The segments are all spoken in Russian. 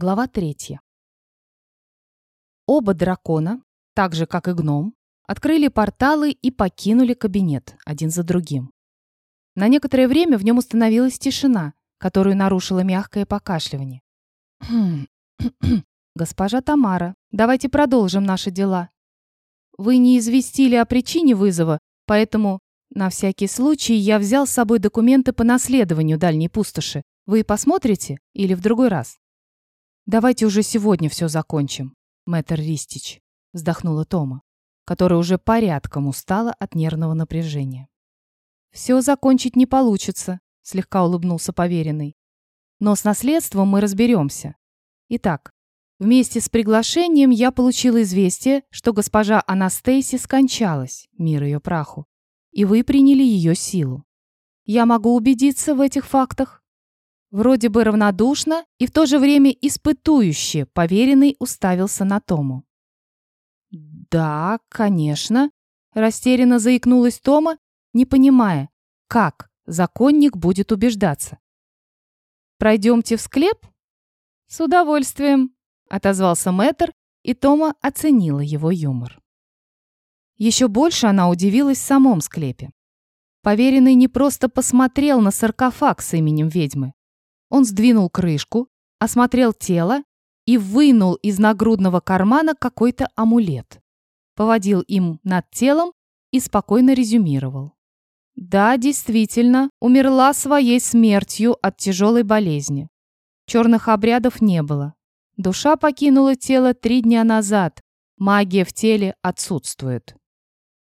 Глава третья. Оба дракона, так же как и гном, открыли порталы и покинули кабинет один за другим. На некоторое время в нем установилась тишина, которую нарушило мягкое покашливание. «Госпожа Тамара, давайте продолжим наши дела. Вы не известили о причине вызова, поэтому, на всякий случай, я взял с собой документы по наследованию дальней пустоши. Вы посмотрите или в другой раз?» «Давайте уже сегодня все закончим, мэтр Ристич», — вздохнула Тома, которая уже порядком устала от нервного напряжения. «Все закончить не получится», — слегка улыбнулся поверенный. «Но с наследством мы разберемся. Итак, вместе с приглашением я получила известие, что госпожа Анастейси скончалась, мир ее праху, и вы приняли ее силу. Я могу убедиться в этих фактах?» Вроде бы равнодушно и в то же время испытующе поверенный уставился на Тому. «Да, конечно», – растерянно заикнулась Тома, не понимая, как законник будет убеждаться. «Пройдемте в склеп?» «С удовольствием», – отозвался мэтр, и Тома оценила его юмор. Еще больше она удивилась в самом склепе. Поверенный не просто посмотрел на саркофаг с именем ведьмы, он сдвинул крышку, осмотрел тело и вынул из нагрудного кармана какой-то амулет. Поводил им над телом и спокойно резюмировал. Да, действительно, умерла своей смертью от тяжелой болезни. Черных обрядов не было. Душа покинула тело три дня назад. Магия в теле отсутствует.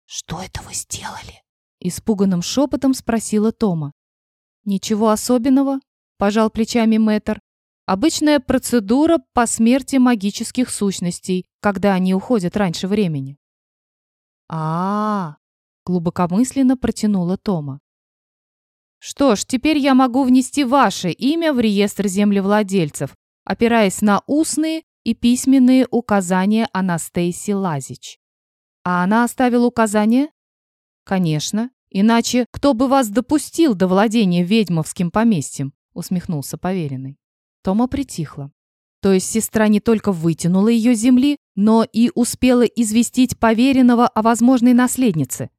«Что это вы сделали?» Испуганным шепотом спросила Тома. «Ничего особенного пожал плечами Мэтр. Обычная процедура по смерти магических сущностей, когда они уходят раньше времени. А, -а, -а глубокомысленно протянула Тома. Что ж, теперь я могу внести ваше имя в реестр землевладельцев, опираясь на устные и письменные указания Анастейси Лазич. А она оставила указания? Конечно, иначе кто бы вас допустил до владения ведьмовским поместьем? Усмехнулся поверенный. Тома притихла. То есть сестра не только вытянула ее земли, но и успела известить поверенного о возможной наследнице.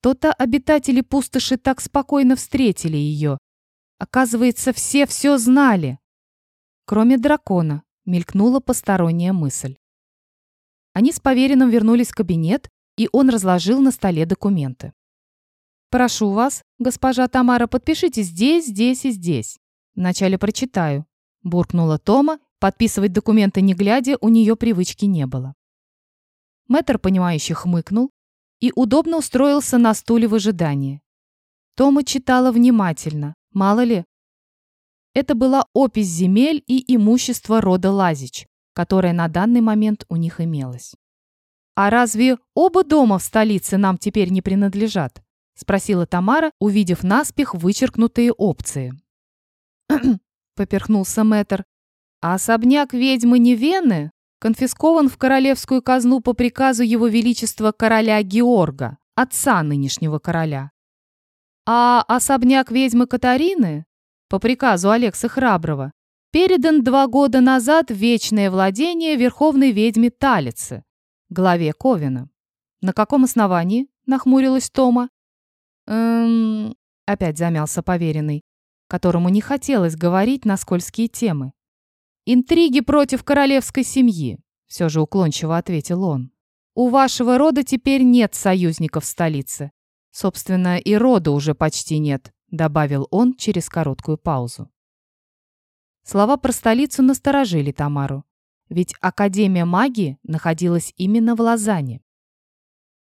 То-то обитатели пустоши так спокойно встретили ее. Оказывается, все все знали. Кроме дракона, мелькнула посторонняя мысль. Они с поверенным вернулись в кабинет, и он разложил на столе документы. Прошу вас, госпожа Тамара, подпишите здесь, здесь и здесь. Вначале прочитаю. Буркнула Тома. Подписывать документы не глядя у нее привычки не было. Мэтр, понимающе хмыкнул и удобно устроился на стуле в ожидании. Тома читала внимательно. Мало ли. Это была опись земель и имущества рода Лазич, которая на данный момент у них имелась. «А разве оба дома в столице нам теперь не принадлежат?» — спросила Тамара, увидев наспех вычеркнутые опции. поперхнулся мэтр. «А особняк ведьмы Невены конфискован в королевскую казну по приказу его величества короля Георга, отца нынешнего короля. А особняк ведьмы Катарины, по приказу Алекса Храброго, передан два года назад вечное владение верховной ведьме Талицы, главе Ковина. На каком основании?» — нахмурилась Тома. «Эм...» — опять замялся поверенный, которому не хотелось говорить на скользкие темы. «Интриги против королевской семьи», — все же уклончиво ответил он. «У вашего рода теперь нет союзников в столице. Собственно, и рода уже почти нет», — добавил он через короткую паузу. Слова про столицу насторожили Тамару, ведь Академия магии находилась именно в Лозанне.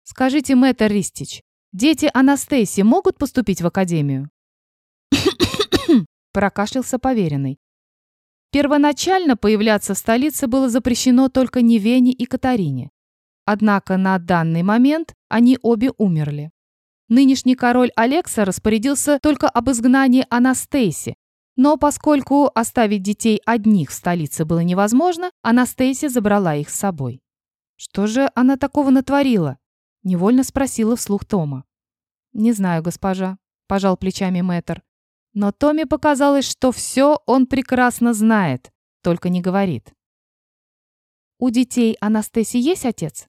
«Скажите, мэтр Ристич, Дети Анастейси могут поступить в академию? Прокашлялся поверенный. Первоначально появляться в столице было запрещено только Невене и Катарине. Однако на данный момент они обе умерли. Нынешний король Алекса распорядился только об изгнании Анастейси, но поскольку оставить детей одних в столице было невозможно, Анастейси забрала их с собой. Что же она такого натворила? Невольно спросила вслух Тома. «Не знаю, госпожа», – пожал плечами мэтр. Но Томе показалось, что все он прекрасно знает. только не говорит. «У детей Анастасии есть отец?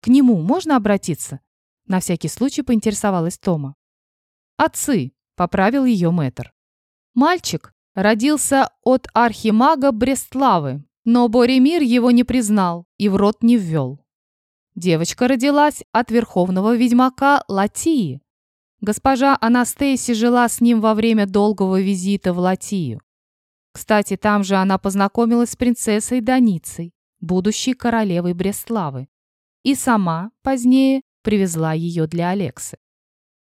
К нему можно обратиться?» На всякий случай поинтересовалась Тома. «Отцы», — поправил ее мэтр. Мальчик родился от архимага Брестлавы, но Боремир его не признал и в рот не ввел. Девочка родилась от верховного ведьмака Латии. Госпожа Анастасия жила с ним во время долгого визита в Латию. Кстати, там же она познакомилась с принцессой Даницей, будущей королевой Брестлавы, и сама позднее привезла ее для Алексы.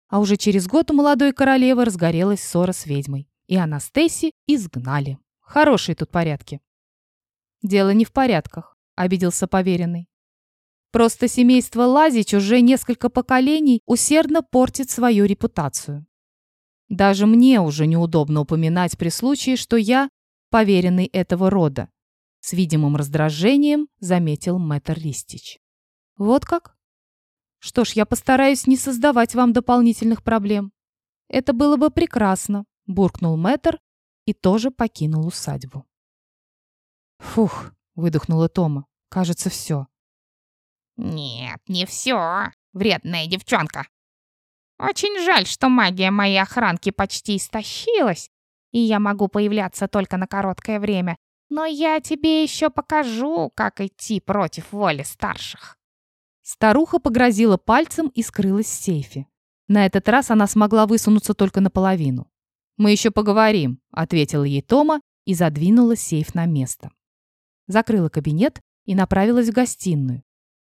А уже через год у молодой королевы разгорелась ссора с ведьмой, и Анастасии изгнали. Хорошие тут порядки. Дело не в порядках, обиделся поверенный. Просто семейство Лазич уже несколько поколений усердно портит свою репутацию. Даже мне уже неудобно упоминать при случае, что я поверенный этого рода. С видимым раздражением заметил мэтр Листич. Вот как? Что ж, я постараюсь не создавать вам дополнительных проблем. Это было бы прекрасно, буркнул мэтр и тоже покинул усадьбу. Фух, выдохнула Тома. Кажется, все. «Нет, не все, вредная девчонка. Очень жаль, что магия моей охранки почти истощилась, и я могу появляться только на короткое время, но я тебе еще покажу, как идти против воли старших». Старуха погрозила пальцем и скрылась в сейфе. На этот раз она смогла высунуться только наполовину. «Мы еще поговорим», — ответила ей Тома и задвинула сейф на место. Закрыла кабинет и направилась в гостиную,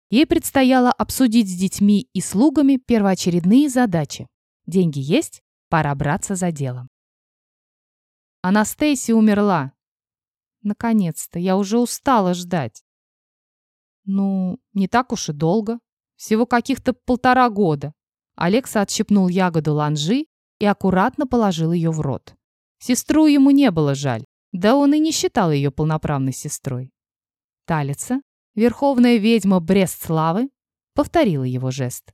Ей предстояло обсудить с детьми и слугами первоочередные задачи. Деньги есть, пора браться за дело. Анастасия умерла. Наконец-то, я уже устала ждать. Ну, не так уж и долго. Всего каких-то полтора года. Алекса отщипнул ягоду ланжи и аккуратно положил ее в рот. Сестру ему не было жаль, да он и не считал ее полноправной сестрой. Талица Верховная ведьма Брестславы повторила его жест,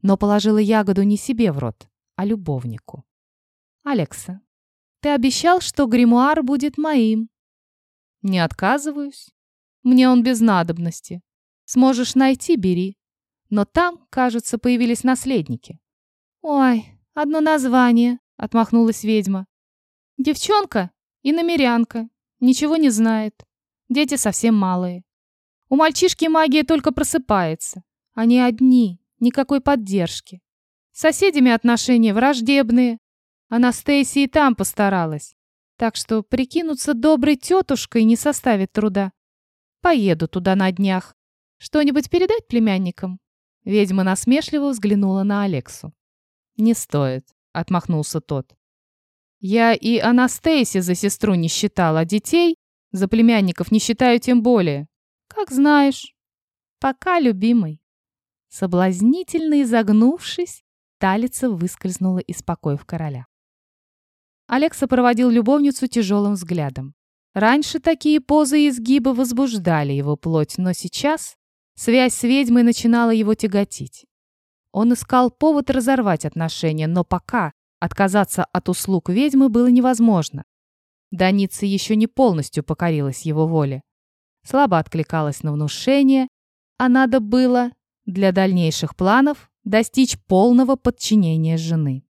но положила ягоду не себе в рот, а любовнику. «Алекса, ты обещал, что гримуар будет моим». «Не отказываюсь. Мне он без надобности. Сможешь найти — бери. Но там, кажется, появились наследники». «Ой, одно название», — отмахнулась ведьма. «Девчонка и намерянка. Ничего не знает. Дети совсем малые. У мальчишки магия только просыпается. Они одни, никакой поддержки. С соседями отношения враждебные. Анастасия и там постаралась. Так что прикинуться доброй тетушкой не составит труда. Поеду туда на днях. Что-нибудь передать племянникам?» Ведьма насмешливо взглянула на Алексу. «Не стоит», — отмахнулся тот. «Я и Анастасия за сестру не считала, а детей за племянников не считаю тем более. Как знаешь. Пока, любимый. Соблазнительно изогнувшись, талица выскользнула из покоев короля. Алекса проводил любовницу тяжелым взглядом. Раньше такие позы и изгибы возбуждали его плоть, но сейчас связь с ведьмой начинала его тяготить. Он искал повод разорвать отношения, но пока отказаться от услуг ведьмы было невозможно. Даница еще не полностью покорилась его воле слабо откликалась на внушение, а надо было для дальнейших планов достичь полного подчинения жены.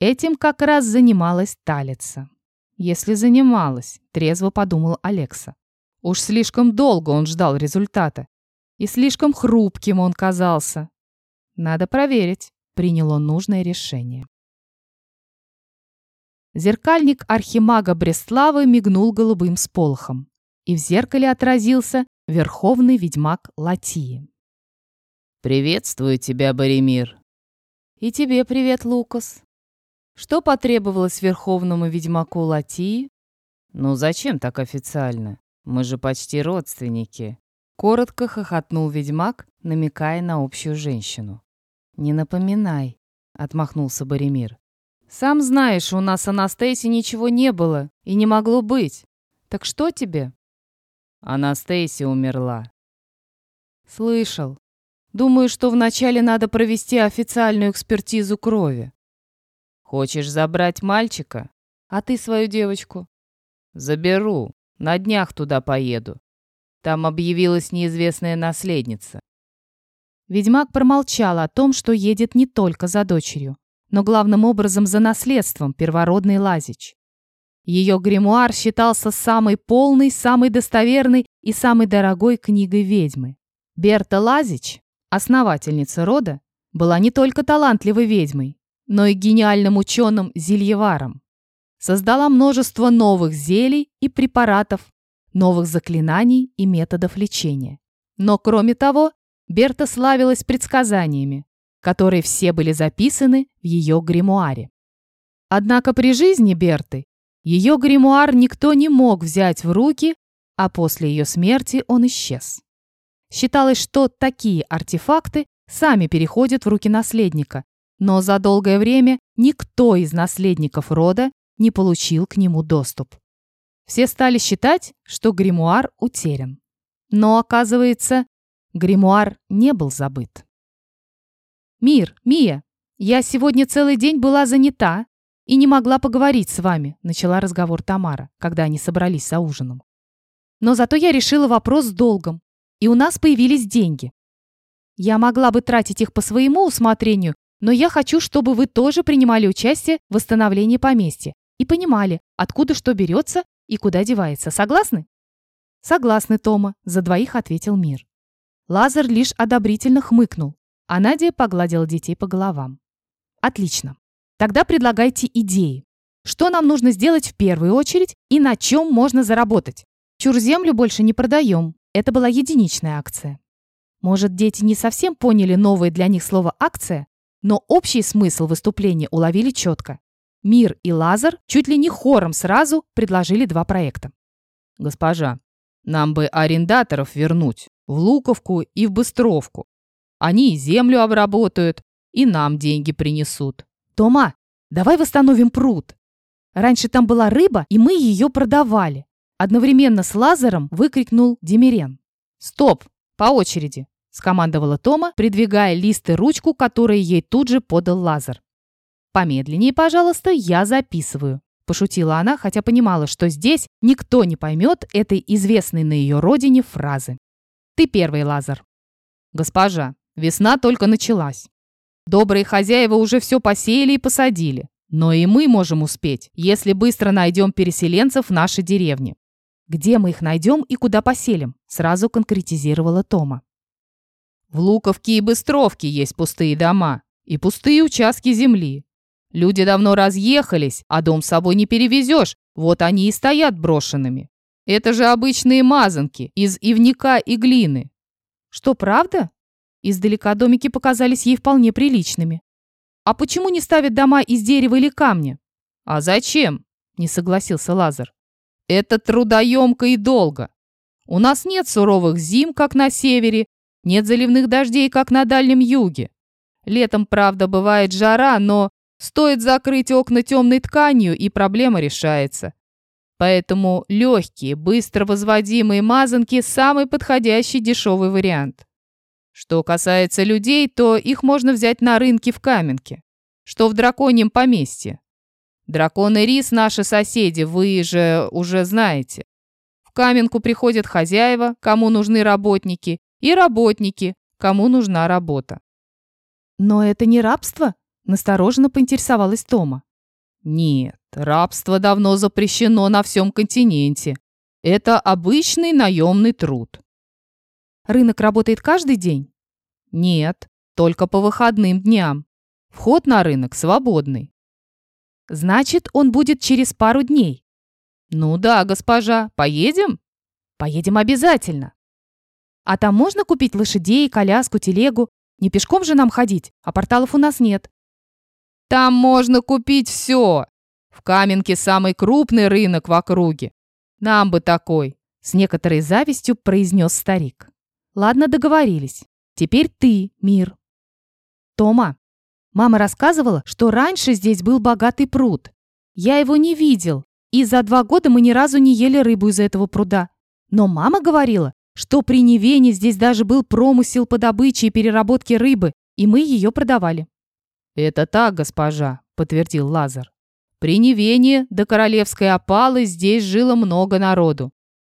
Этим как раз занималась Талица. Если занималась, трезво подумал Алекса. Уж слишком долго он ждал результата. И слишком хрупким он казался. Надо проверить, принял он нужное решение. Зеркальник архимага Бреславы мигнул голубым сполохом и в зеркале отразился верховный ведьмак Латии. «Приветствую тебя, Боремир!» «И тебе привет, Лукас!» Что потребовалось верховному ведьмаку Латии? «Ну зачем так официально? Мы же почти родственники!» Коротко хохотнул ведьмак, намекая на общую женщину. «Не напоминай», — отмахнулся Боремир. «Сам знаешь, у нас Анастасии ничего не было и не могло быть. Так что тебе?» Анастасия умерла. Слышал. Думаю, что вначале надо провести официальную экспертизу крови. Хочешь забрать мальчика? А ты свою девочку? Заберу. На днях туда поеду. Там объявилась неизвестная наследница. Ведьмак промолчал о том, что едет не только за дочерью, но главным образом за наследством первородный Лазич. Ее гримуар считался самой полной, самой достоверной и самой дорогой книгой ведьмы. Берта Лазич, основательница рода, была не только талантливой ведьмой, но и гениальным ученым-зельеваром. Создала множество новых зелий и препаратов, новых заклинаний и методов лечения. Но кроме того, Берта славилась предсказаниями, которые все были записаны в ее гримуаре. Однако при жизни Берты ее гримуар никто не мог взять в руки, а после ее смерти он исчез. Считалось, что такие артефакты сами переходят в руки наследника, но за долгое время никто из наследников рода не получил к нему доступ. Все стали считать, что гримуар утерян. Но, оказывается, гримуар не был забыт. «Мир, Мия, я сегодня целый день была занята и не могла поговорить с вами», начала разговор Тамара, когда они собрались за ужином. «Но зато я решила вопрос с долгом, и у нас появились деньги. Я могла бы тратить их по своему усмотрению, но я хочу, чтобы вы тоже принимали участие в восстановлении поместья и понимали, откуда что берется и куда девается. Согласны? Согласны, Тома, за двоих ответил Мир. Лазар лишь одобрительно хмыкнул, а Надя погладила детей по головам. Отлично. Тогда предлагайте идеи. Что нам нужно сделать в первую очередь и на чем можно заработать? Чурземлю больше не продаем. Это была единичная акция. Может, дети не совсем поняли новое для них слово «акция», но общий смысл выступления уловили четко. Мир и Лазар чуть ли не хором сразу предложили два проекта. «Госпожа, нам бы арендаторов вернуть в Луковку и в Быстровку. Они и землю обработают, и нам деньги принесут». «Тома, давай восстановим пруд. Раньше там была рыба, и мы ее продавали». Одновременно с Лазаром выкрикнул Демирен. «Стоп! По очереди!» – скомандовала Тома, придвигая лист и ручку, которые ей тут же подал Лазар. «Помедленнее, пожалуйста, я записываю», – пошутила она, хотя понимала, что здесь никто не поймет этой известной на ее родине фразы. «Ты первый, Лазар». «Госпожа, весна только началась. Добрые хозяева уже все посеяли и посадили. Но и мы можем успеть, если быстро найдем переселенцев в нашей деревне. Где мы их найдем и куда поселим?» – сразу конкретизировала Тома. «В Луковке и Быстровке есть пустые дома и пустые участки земли. Люди давно разъехались, а дом с собой не перевезешь, вот они и стоят брошенными. Это же обычные мазанки из ивника и глины. Что, правда? Издалека домики показались ей вполне приличными. А почему не ставят дома из дерева или камня? А зачем? Не согласился Лазар. Это трудоемко и долго. У нас нет суровых зим, как на севере, нет заливных дождей, как на Дальнем Юге. Летом, правда, бывает жара, но Стоит закрыть окна темной тканью, и проблема решается. Поэтому легкие, быстро возводимые мазанки – самый подходящий дешевый вариант. Что касается людей, то их можно взять на рынке в Каменке, что в драконьем поместье. Дракон и Рис – наши соседи, вы же уже знаете. В Каменку приходят хозяева, кому нужны работники, и работники, кому нужна работа. Но это не рабство? Настороженно поинтересовалась Тома. Нет, рабство давно запрещено на всем континенте. Это обычный наемный труд. Рынок работает каждый день? Нет, только по выходным дням. Вход на рынок свободный. Значит, он будет через пару дней. Ну да, госпожа, поедем? Поедем обязательно. А там можно купить лошадей, коляску, телегу? Не пешком же нам ходить, а порталов у нас нет. Там можно купить все. В Каменке самый крупный рынок в округе. Нам бы такой, с некоторой завистью произнес старик. Ладно, договорились. Теперь ты, мир. Тома, мама рассказывала, что раньше здесь был богатый пруд. Я его не видел, и за два года мы ни разу не ели рыбу из этого пруда. Но мама говорила, что при Невене здесь даже был промысел по добыче и переработке рыбы, и мы ее продавали. «Это так, госпожа», — подтвердил Лазар. «При Невене до королевской опалы здесь жило много народу.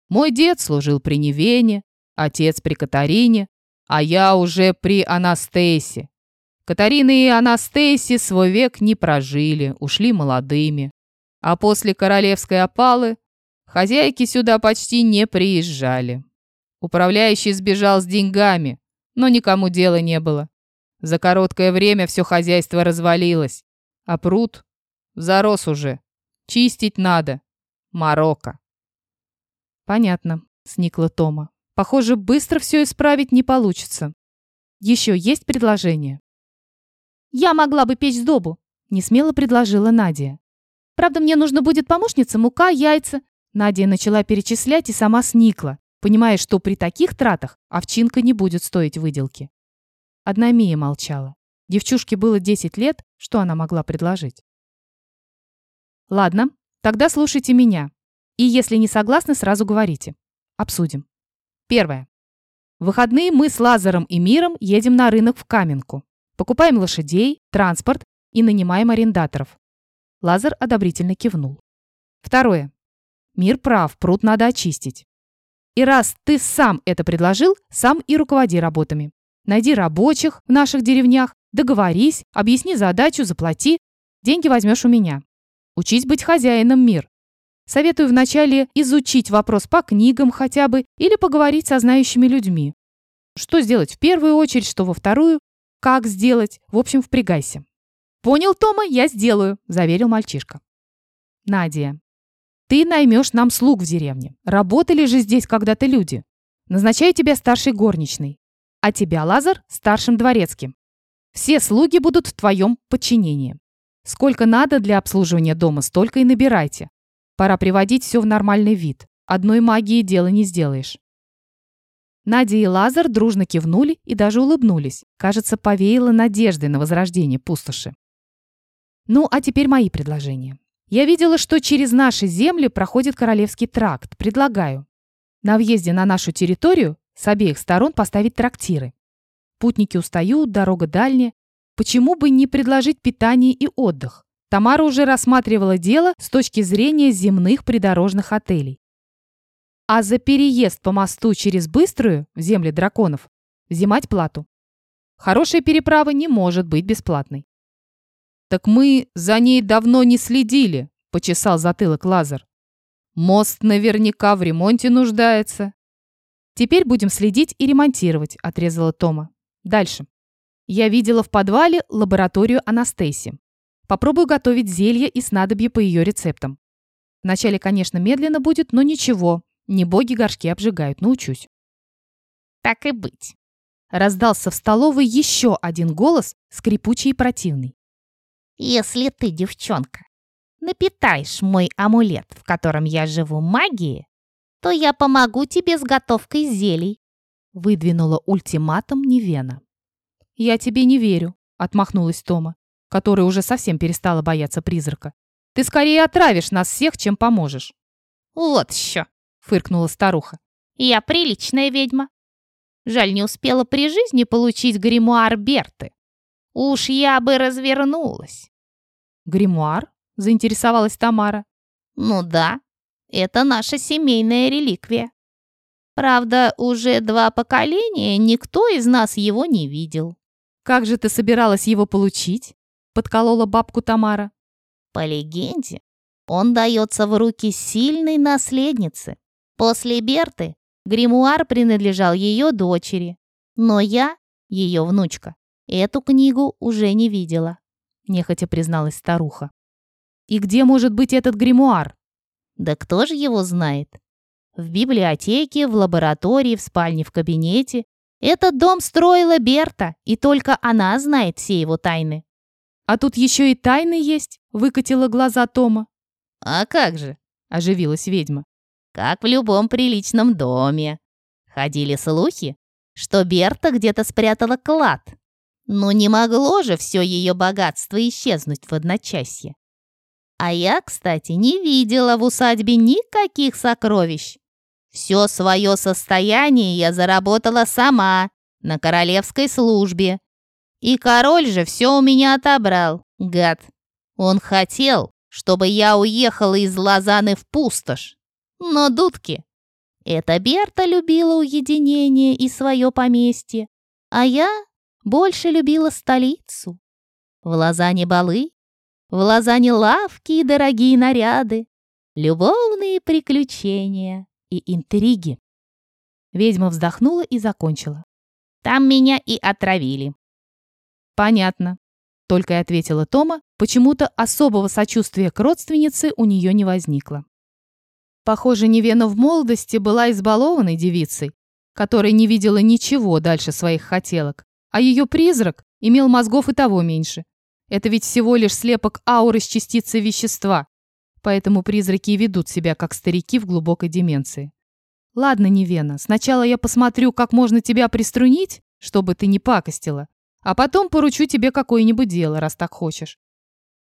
Мой дед служил при Невене, отец при Катарине, а я уже при Анастейсе. Катарина и Анастейси свой век не прожили, ушли молодыми. А после королевской опалы хозяйки сюда почти не приезжали. Управляющий сбежал с деньгами, но никому дела не было. За короткое время все хозяйство развалилось, а пруд зарос уже. Чистить надо. Марокко. Понятно, сникла Тома. Похоже, быстро все исправить не получится. Еще есть предложение? Я могла бы печь сдобу, несмело предложила Надя. Правда, мне нужно будет помощница, мука, яйца. Надя начала перечислять и сама сникла, понимая, что при таких тратах овчинка не будет стоить выделки. Одна Мия молчала. Девчушке было 10 лет, что она могла предложить? Ладно, тогда слушайте меня. И если не согласны, сразу говорите. Обсудим. Первое. В выходные мы с Лазаром и Миром едем на рынок в Каменку. Покупаем лошадей, транспорт и нанимаем арендаторов. Лазар одобрительно кивнул. Второе. Мир прав, пруд надо очистить. И раз ты сам это предложил, сам и руководи работами. Найди рабочих в наших деревнях, договорись, объясни задачу, заплати. Деньги возьмешь у меня. Учись быть хозяином мир. Советую вначале изучить вопрос по книгам хотя бы или поговорить со знающими людьми. Что сделать в первую очередь, что во вторую, как сделать, в общем, впрягайся. «Понял, Тома, я сделаю», – заверил мальчишка. Надя, ты наймешь нам слуг в деревне. Работали же здесь когда-то люди. Назначаю тебя старшей горничной а тебя, Лазар, старшим дворецким. Все слуги будут в твоем подчинении. Сколько надо для обслуживания дома, столько и набирайте. Пора приводить все в нормальный вид. Одной магией дело не сделаешь. Надя и Лазар дружно кивнули и даже улыбнулись. Кажется, повеяло надеждой на возрождение пустоши. Ну, а теперь мои предложения. Я видела, что через наши земли проходит Королевский тракт. Предлагаю. На въезде на нашу территорию с обеих сторон поставить трактиры. Путники устают, дорога дальняя. Почему бы не предложить питание и отдых? Тамара уже рассматривала дело с точки зрения земных придорожных отелей. А за переезд по мосту через Быструю, в земли драконов, взимать плату. Хорошая переправа не может быть бесплатной. «Так мы за ней давно не следили», — почесал затылок Лазар. «Мост наверняка в ремонте нуждается. «Теперь будем следить и ремонтировать», — отрезала Тома. «Дальше. Я видела в подвале лабораторию Анастейси. Попробую готовить зелье и снадобье по ее рецептам. Вначале, конечно, медленно будет, но ничего. Не боги горшки обжигают, научусь». «Так и быть», — раздался в столовой еще один голос, скрипучий и противный. «Если ты, девчонка, напитаешь мой амулет, в котором я живу магией, то я помогу тебе с готовкой зелий», — выдвинула ультиматум Невена. «Я тебе не верю», — отмахнулась Тома, которая уже совсем перестала бояться призрака. «Ты скорее отравишь нас всех, чем поможешь». «Вот еще», — фыркнула старуха. «Я приличная ведьма. Жаль, не успела при жизни получить гримуар Берты. Уж я бы развернулась». «Гримуар?» — заинтересовалась Тамара. «Ну да, это наша семейная реликвия. Правда, уже два поколения никто из нас его не видел. «Как же ты собиралась его получить?» — подколола бабку Тамара. «По легенде, он дается в руки сильной наследницы. После Берты гримуар принадлежал ее дочери. Но я, ее внучка, эту книгу уже не видела», — нехотя призналась старуха. «И где может быть этот гримуар?» Да кто же его знает? В библиотеке, в лаборатории, в спальне, в кабинете. Этот дом строила Берта, и только она знает все его тайны. «А тут еще и тайны есть», — выкатила глаза Тома. «А как же?» — оживилась ведьма. «Как в любом приличном доме. Ходили слухи, что Берта где-то спрятала клад. Но не могло же все ее богатство исчезнуть в одночасье. А я, кстати, не видела в усадьбе никаких сокровищ. Все свое состояние я заработала сама на королевской службе. И король же все у меня отобрал, гад. Он хотел, чтобы я уехала из Лозаны в пустошь. Но, дудки, Это Берта любила уединение и свое поместье, а я больше любила столицу. В Лозане балы, в Лозане лавки и дорогие наряды, любовные приключения и интриги. Ведьма вздохнула и закончила. Там меня и отравили. Понятно. Только и ответила Тома, почему-то особого сочувствия к родственнице у нее не возникло. Похоже, Невена в молодости была избалованной девицей, которая не видела ничего дальше своих хотелок, а ее призрак имел мозгов и того меньше. Это ведь всего лишь слепок ауры с частицей вещества, поэтому призраки ведут себя как старики в глубокой деменции. Ладно, Невена, сначала я посмотрю, как можно тебя приструнить, чтобы ты не пакостила, а потом поручу тебе какое-нибудь дело, раз так хочешь.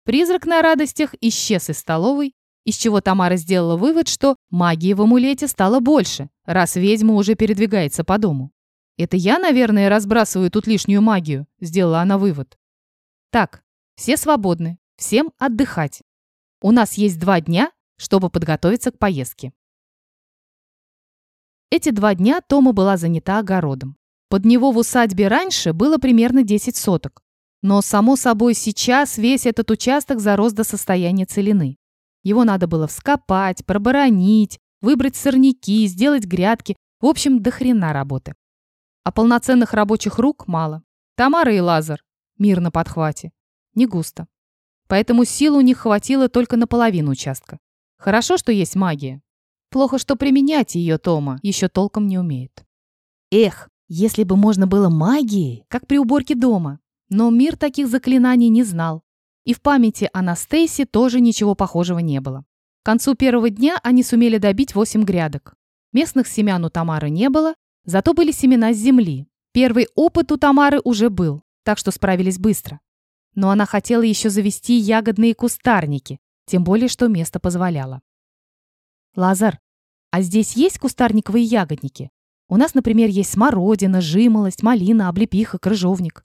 Призрак на радостях исчез из столовой, из чего Тамара сделала вывод, что магии в амулете стало больше, раз ведьма уже передвигается по дому. «Это я, наверное, разбрасываю тут лишнюю магию», — сделала она вывод. «Так, все свободны, всем отдыхать. У нас есть два дня, чтобы подготовиться к поездке». Эти два дня Тома была занята огородом. Под него в усадьбе раньше было примерно 10 соток. Но, само собой, сейчас весь этот участок зарос до состояния целины. Его надо было вскопать, проборонить, выбрать сорняки, сделать грядки. В общем, до хрена работы. А полноценных рабочих рук мало. Тамара и Лазар. Мир на подхвате. Не густо. Поэтому сил у них хватило только на половину участка. Хорошо, что есть магия. Плохо, что применять ее Тома еще толком не умеет. Эх, если бы можно было магией, как при уборке дома. Но мир таких заклинаний не знал. И в памяти о тоже ничего похожего не было. К концу первого дня они сумели добить 8 грядок. Местных семян у Тамары не было, зато были семена с земли. Первый опыт у Тамары уже был, так что справились быстро. Но она хотела еще завести ягодные кустарники, тем более, что место позволяло. «Лазар, а здесь есть кустарниковые ягодники? У нас, например, есть смородина, жимолость, малина, облепиха, крыжовник».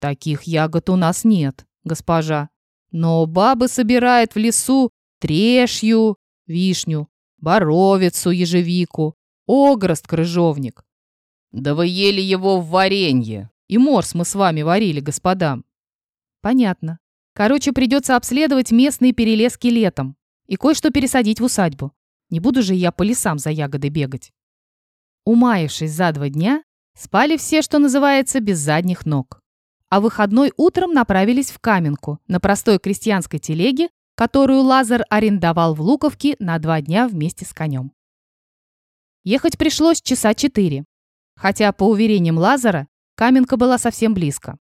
«Таких ягод у нас нет», госпожа. Но бабы собирают в лесу трешью, вишню, боровицу, ежевику, огрост, крыжовник. Да вы ели его в варенье. И морс мы с вами варили, господам. Понятно. Короче, придется обследовать местные перелески летом и кое-что пересадить в усадьбу. Не буду же я по лесам за ягодой бегать. Умаившись за два дня, спали все, что называется, без задних ног а выходной утром направились в Каменку на простой крестьянской телеге, которую Лазар арендовал в Луковке на два дня вместе с конем. Ехать пришлось часа четыре, хотя, по уверениям Лазара, Каменка была совсем близко.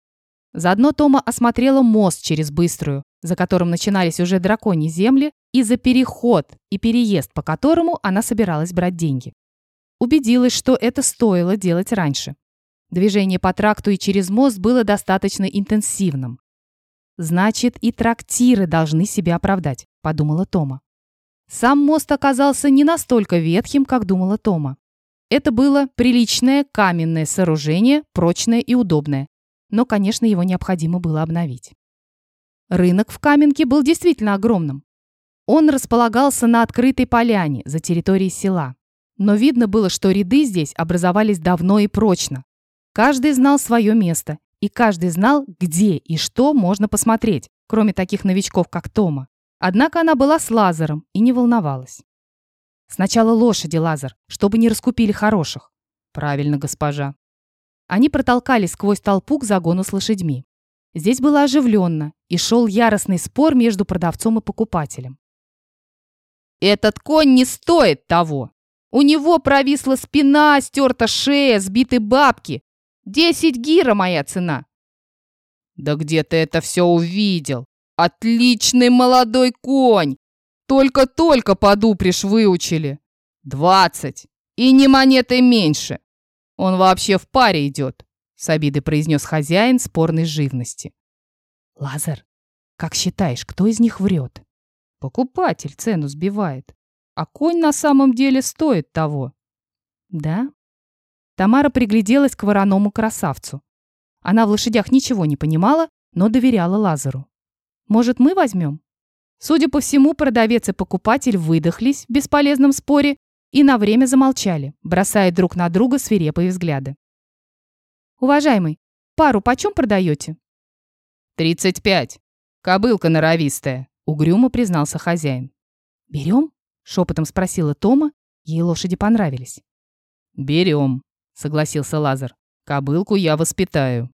Заодно Тома осмотрела мост через Быструю, за которым начинались уже драконьи земли, и за переход и переезд, по которому она собиралась брать деньги. Убедилась, что это стоило делать раньше. Движение по тракту и через мост было достаточно интенсивным. «Значит, и трактиры должны себя оправдать», – подумала Тома. Сам мост оказался не настолько ветхим, как думала Тома. Это было приличное каменное сооружение, прочное и удобное. Но, конечно, его необходимо было обновить. Рынок в Каменке был действительно огромным. Он располагался на открытой поляне за территорией села. Но видно было, что ряды здесь образовались давно и прочно. Каждый знал свое место, и каждый знал, где и что можно посмотреть, кроме таких новичков, как Тома. Однако она была с Лазаром и не волновалась. Сначала лошади, Лазар, чтобы не раскупили хороших. Правильно, госпожа. Они протолкались сквозь толпу к загону с лошадьми. Здесь было оживленно, и шел яростный спор между продавцом и покупателем. «Этот конь не стоит того! У него провисла спина, стерта шея, сбиты бабки, Десять гира моя цена. Да где ты это все увидел? Отличный молодой конь. Только-только подупришь выучили. Двадцать. И не монетой меньше. Он вообще в паре идет, с обидой произнес хозяин спорной живности. Лазар, как считаешь, кто из них врет? Покупатель цену сбивает. А конь на самом деле стоит того. Да? Тамара пригляделась к вороному красавцу. Она в лошадях ничего не понимала, но доверяла Лазару. «Может, мы возьмем?» Судя по всему, продавец и покупатель выдохлись в бесполезном споре и на время замолчали, бросая друг на друга свирепые взгляды. «Уважаемый, пару почем продаете?» «Тридцать пять. Кобылка норовистая», — угрюмо признался хозяин. «Берем?» — шепотом спросила Тома. Ей лошади понравились. «Берем», — согласился Лазар. «Кобылку я воспитаю».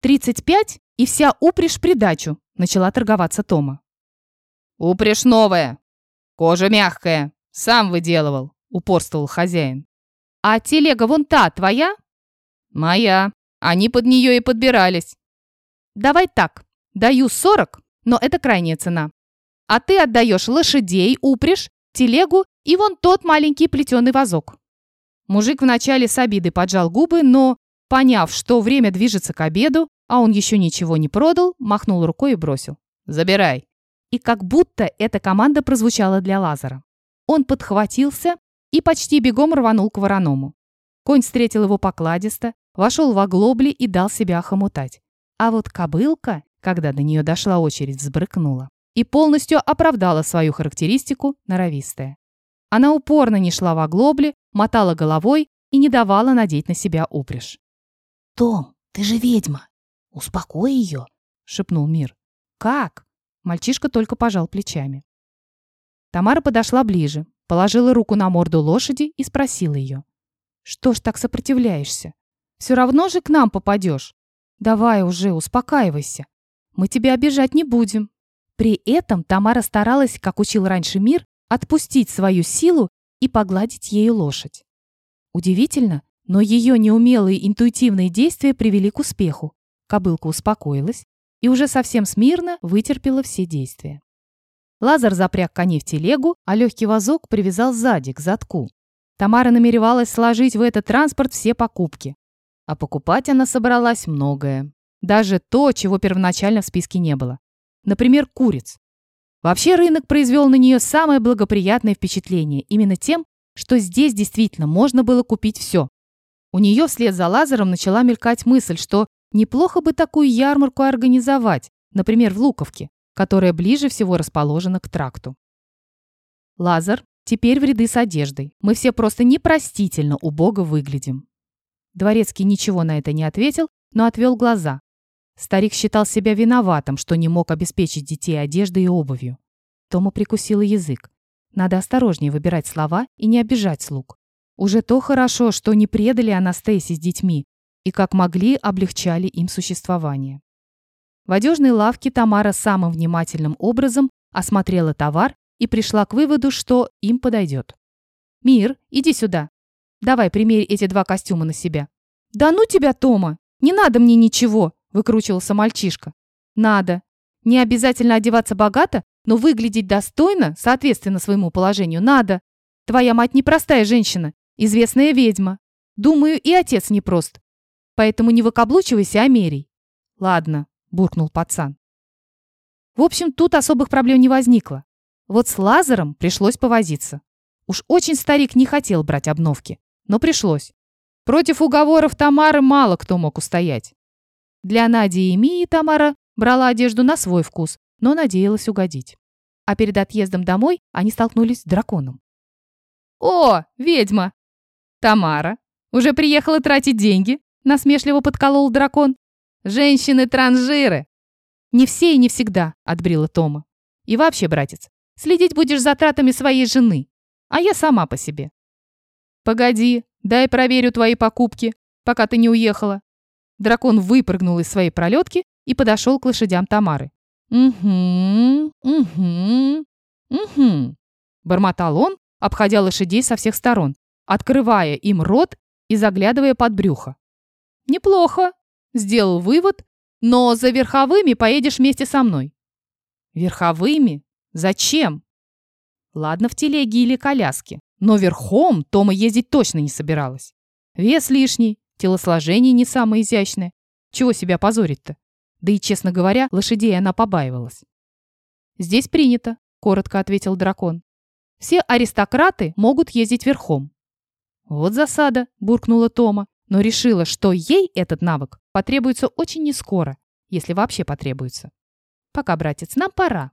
«Тридцать пять и вся упряжь придачу», — начала торговаться Тома. «Упряжь новая. Кожа мягкая. Сам выделывал», — упорствовал хозяин. «А телега вон та твоя?» «Моя. Они под нее и подбирались». «Давай так. Даю сорок, но это крайняя цена. А ты отдаешь лошадей, упряжь, телегу и вон тот маленький плетеный вазок». Мужик вначале с обидой поджал губы, но, поняв, что время движется к обеду, а он еще ничего не продал, махнул рукой и бросил. «Забирай». И как будто эта команда прозвучала для Лазара. Он подхватился и почти бегом рванул к вороному. Конь встретил его покладисто, вошел в оглобли и дал себя охомутать. А вот кобылка, когда до нее дошла очередь, взбрыкнула и полностью оправдала свою характеристику норовистая. Она упорно не шла в оглобли, мотала головой и не давала надеть на себя упряжь. «Том, ты же ведьма! Успокой ее!» — шепнул Мир. «Как?» — мальчишка только пожал плечами. Тамара подошла ближе, положила руку на морду лошади и спросила ее. «Что ж так сопротивляешься? Все равно же к нам попадешь. Давай уже, успокаивайся. Мы тебя обижать не будем». При этом Тамара старалась, как учил раньше мир, отпустить свою силу и погладить ею лошадь. Удивительно, но ее неумелые интуитивные действия привели к успеху. Кобылка успокоилась и уже совсем смирно вытерпела все действия. Лазар запряг коней в телегу, а легкий вазок привязал сзади, к задку. Тамара намеревалась сложить в этот транспорт все покупки. А покупать она собралась многое. Даже то, чего первоначально в списке не было. Например, куриц. Вообще рынок произвел на нее самое благоприятное впечатление именно тем, что здесь действительно можно было купить все. У нее вслед за Лазаром начала мелькать мысль, что неплохо бы такую ярмарку организовать, например, в Луковке, которая ближе всего расположена к тракту. Лазар, теперь в ряды с одеждой. Мы все просто непростительно убого выглядим. Дворецкий ничего на это не ответил, но отвел глаза. Старик считал себя виноватым, что не мог обеспечить детей одеждой и обувью. Тома прикусила язык. Надо осторожнее выбирать слова и не обижать слуг. Уже то хорошо, что не предали Анастасии с детьми и как могли облегчали им существование. В одежной лавке Тамара самым внимательным образом осмотрела товар и пришла к выводу, что им подойдет. «Мир, иди сюда. Давай примерь эти два костюма на себя». «Да ну тебя, Тома! Не надо мне ничего!» – выкручивался мальчишка. «Надо. Не обязательно одеваться богато, но выглядеть достойно, соответственно своему положению, надо. Твоя мать непростая женщина, известная ведьма. Думаю, и отец непрост. Поэтому не выкаблучивайся, а мерей». «Ладно», – буркнул пацан. В общем, тут особых проблем не возникло. Вот с лазером пришлось повозиться. Уж очень старик не хотел брать обновки, но пришлось. Против уговоров Тамары мало кто мог устоять. Для Нади и Мии Тамара брала одежду на свой вкус, но надеялась угодить. А перед отъездом домой они столкнулись с драконом. «О, ведьма!» «Тамара, уже приехала тратить деньги?» насмешливо подколол дракон. «Женщины-транжиры!» «Не все и не всегда», — отбрила Тома. «И вообще, братец, следить будешь за тратами своей жены, а я сама по себе». «Погоди, дай проверю твои покупки, пока ты не уехала». Дракон выпрыгнул из своей пролетки и подошел к лошадям Тамары. «Угу, угу, угу», — бормотал он, обходя лошадей со всех сторон, открывая им рот и заглядывая под брюхо. «Неплохо», — сделал вывод, «но за верховыми поедешь вместе со мной». «Верховыми? Зачем?» «Ладно, в телеге или коляске, но верхом Тома ездить точно не собиралась. Вес лишний, телосложение не самое изящное. Чего себя позорить-то? Да и, честно говоря, лошадей она побаивалась. «Здесь принято», — коротко ответил дракон. «Все аристократы могут ездить верхом». «Вот засада», — буркнула Тома но решила, что ей этот навык потребуется очень нескоро, если вообще потребуется. Пока, братец, нам пора.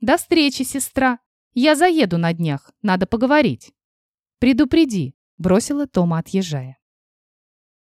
До встречи, сестра. Я заеду на днях, надо поговорить. Предупреди, бросила Тома, отъезжая.